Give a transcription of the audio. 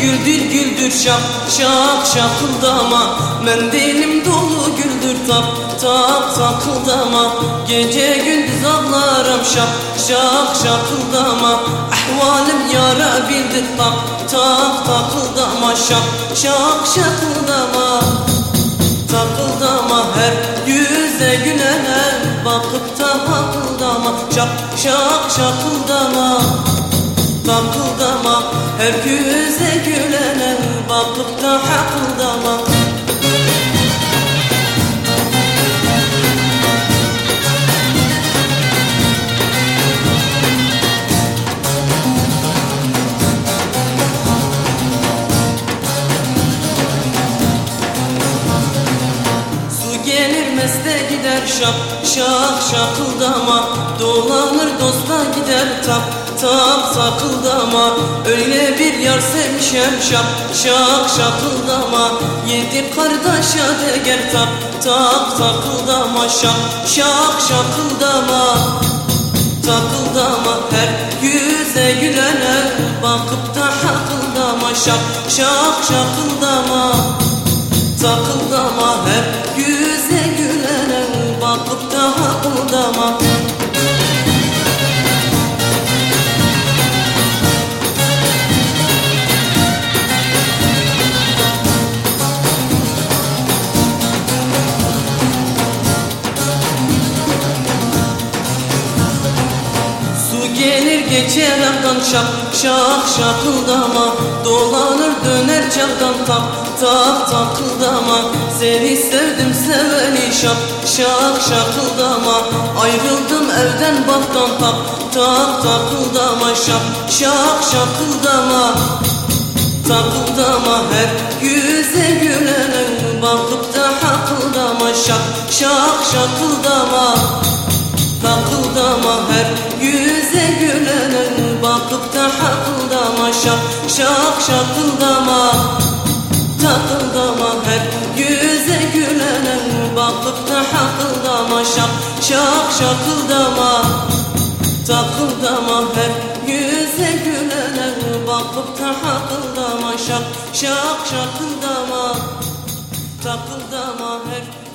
gündüz şak şak şakıldama Mendilim dolu güldür tap tap takıldama. Gece gündüz ağlarım şak şak şakıldama Ahvalim yara bildir tak tak takıldama. Şak şak şakıldama Takıldama her yüze gülene Bakıp da hakıldama Şak şak şakıldama Takıldama her yüze gülene Bakıp da hakıldama meste gider şak şak şakıldama. Dolanır dosta gider tap tap takıldama Öyle bir yar sevmişem şak şak şakıldama. Yedi kardeşe deger tap tap takıldama Şak şak şakıldama. Takıldama her yüze gülene. Bakıp da hakıldama Şak şak şakıldama. Takıldama hep yüze gelir geçer aktan şak şak şakıldama Dolanır döner çaktan tak tak takıldama Seni sevdim seveni şak şak şakıldama Ayrıldım evden baktan tak tak takıldama Şak şak şakıldama Takıldama her yüze gülene Bakıp da hakıldama. Şak şak şakıldama Takıldama her yüze gülene Bakıp da hakıldama Şak şak şakıldama. Takıldama her yüze gülene Bakıp da hakıldama Şak şak şakıldama. Takıldama her yüze gülene Bakıp da hakıldama Şak şak şakıldama. Takıldama her